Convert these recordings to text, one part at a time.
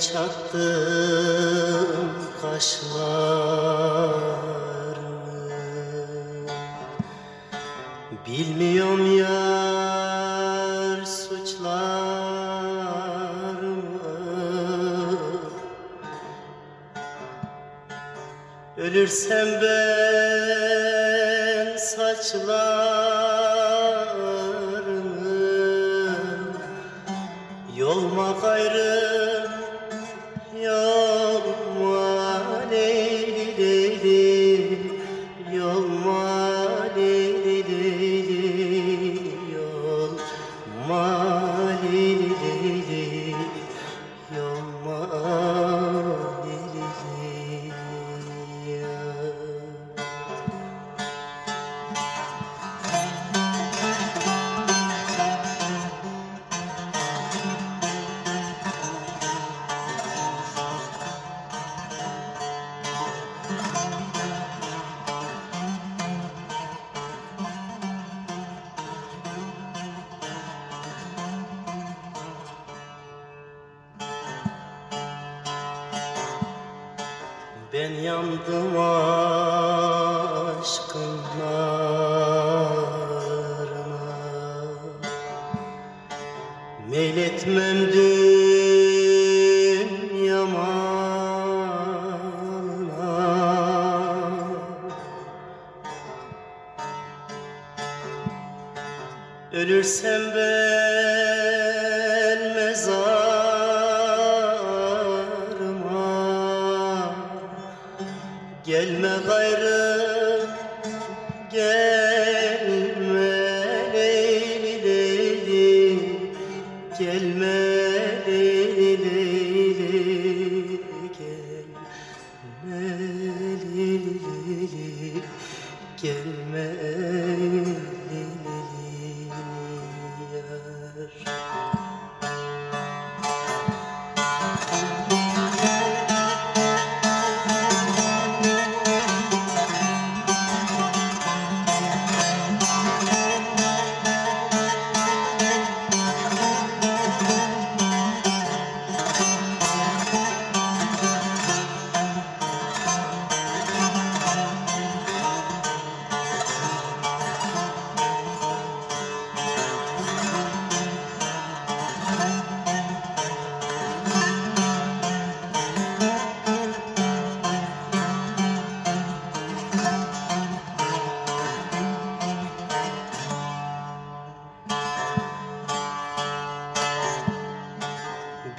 Çattım kaşlarını. Bilmiyorum yar suçlarımı. Ölürsem ben saçlarını Allah Ben yandım aşkın narına Meyletmem dünya malına. Ölürsem ben Gelme gayrı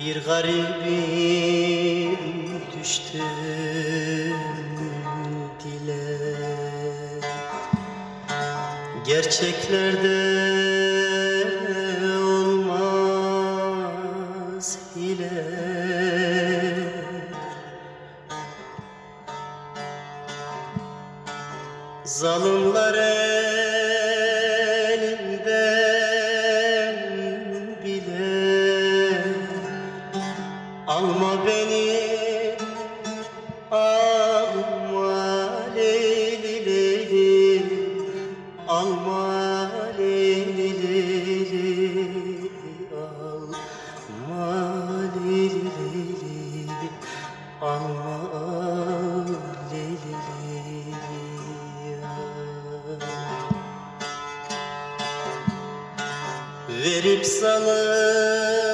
Bir garibim düştüm dile. Gerçeklerde olmaz hile. Zalimler Alma leyli Alma leyli Alma leyli Alma leyli leyli Verip salımlar